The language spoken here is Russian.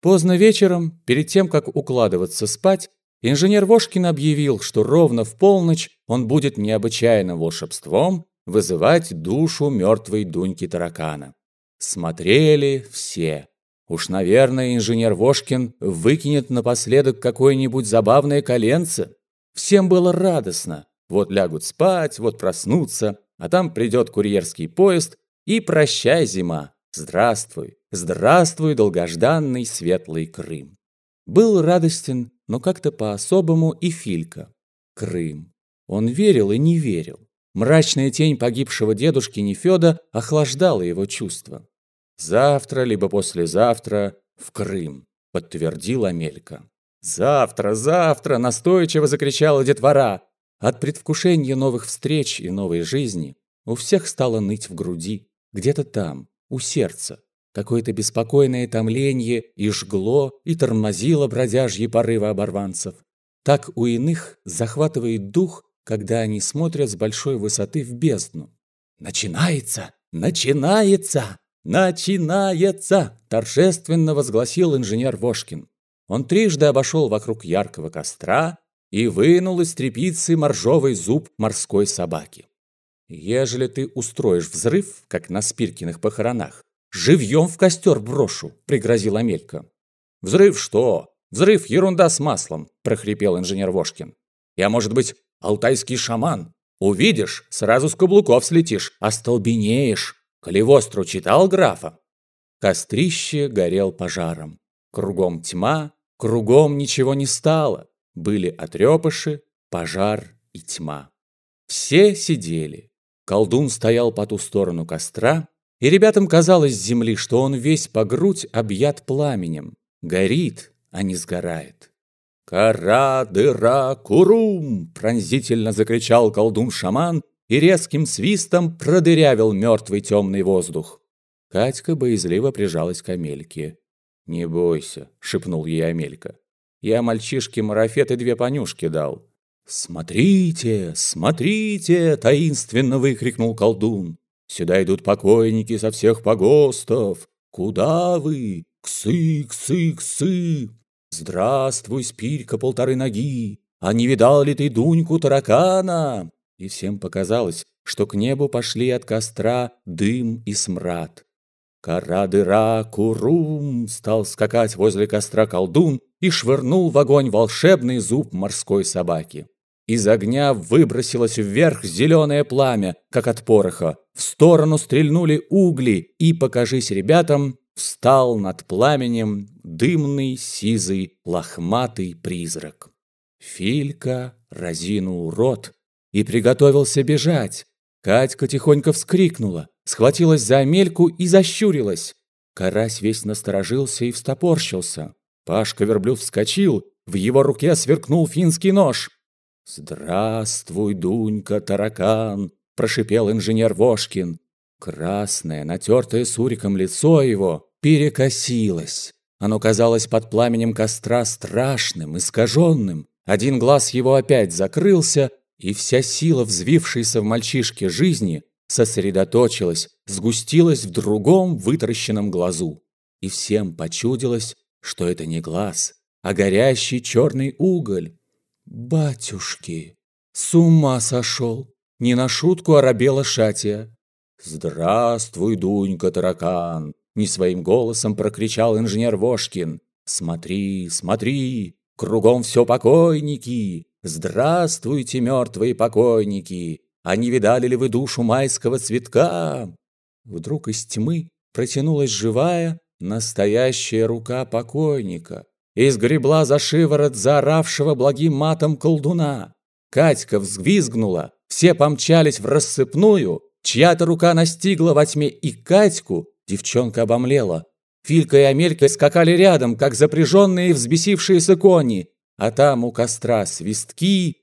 Поздно вечером, перед тем, как укладываться спать, инженер Вошкин объявил, что ровно в полночь он будет необычайным волшебством вызывать душу мертвой Дуньки таракана. Смотрели все. Уж, наверное, инженер Вошкин выкинет напоследок какое-нибудь забавное коленце. Всем было радостно. Вот лягут спать, вот проснутся, а там придет курьерский поезд и прощай, зима. Здравствуй, здравствуй, долгожданный светлый Крым. Был радостен, но как-то по-особому и Филька. Крым. Он верил и не верил. Мрачная тень погибшего дедушки Нефёда охлаждала его чувства. «Завтра, либо послезавтра в Крым», — подтвердил Амелька. «Завтра, завтра!» — настойчиво закричала детвора. От предвкушения новых встреч и новой жизни у всех стало ныть в груди, где-то там, у сердца. Какое-то беспокойное томление и жгло, и тормозило бродяжьи порывы оборванцев. Так у иных захватывает дух, когда они смотрят с большой высоты в бездну. «Начинается! Начинается! Начинается!» – торжественно возгласил инженер Вошкин. Он трижды обошел вокруг яркого костра и вынул из трепицы моржовый зуб морской собаки. Ежели ты устроишь взрыв, как на Спиркиных похоронах, живьем в костер брошу, пригрозил Амелька. Взрыв что? Взрыв ерунда с маслом, прохрипел инженер Вошкин. Я, может быть, алтайский шаман. Увидишь, сразу с каблуков слетишь, остолбенеешь. Калевостру читал графа? Кострище горел пожаром. Кругом тьма, кругом ничего не стало. Были отрепыши, пожар и тьма. Все сидели, Колдун стоял по ту сторону костра, и ребятам казалось с земли, что он весь по грудь объят пламенем. Горит, а не сгорает. «Кара, дыра, курум!» – пронзительно закричал колдун-шаман и резким свистом продырявил мертвый темный воздух. Катька боязливо прижалась к Амельке. «Не бойся», – шепнул ей Амелька. «Я мальчишке марафет и две понюшки дал. «Смотрите, смотрите!» – таинственно выкрикнул колдун. «Сюда идут покойники со всех погостов! Куда вы? Ксы, ксы, ксы! Здравствуй, спирька полторы ноги! А не видал ли ты Дуньку таракана?» И всем показалось, что к небу пошли от костра дым и смрад. «Кара-дыра, курум!» стал скакать возле костра колдун и швырнул в огонь волшебный зуб морской собаки. Из огня выбросилось вверх зеленое пламя, как от пороха. В сторону стрельнули угли, и, покажись ребятам, встал над пламенем дымный, сизый, лохматый призрак. Филька разинул рот и приготовился бежать. Катька тихонько вскрикнула, схватилась за Амельку и защурилась. Карась весь насторожился и встопорщился. Пашка верблюд вскочил, в его руке сверкнул финский нож. «Здравствуй, Дунька, таракан!» – прошипел инженер Вошкин. Красное, натертое суриком лицо его перекосилось. Оно казалось под пламенем костра страшным, искаженным. Один глаз его опять закрылся, и вся сила, взвившаяся в мальчишке жизни, сосредоточилась, сгустилась в другом вытаращенном глазу. И всем почудилось, что это не глаз, а горящий черный уголь, «Батюшки! С ума сошел!» Не на шутку оробела Шатия. «Здравствуй, Дунька-таракан!» Не своим голосом прокричал инженер Вошкин. «Смотри, смотри! Кругом все покойники! Здравствуйте, мертвые покойники! А не видали ли вы душу майского цветка?» Вдруг из тьмы протянулась живая, настоящая рука покойника и сгребла за шиворот заоравшего благим матом колдуна. Катька взвизгнула, все помчались в рассыпную, чья-то рука настигла во тьме и Катьку, девчонка обомлела. Филька и Амелька скакали рядом, как запряженные взбесившиеся кони, а там у костра свистки,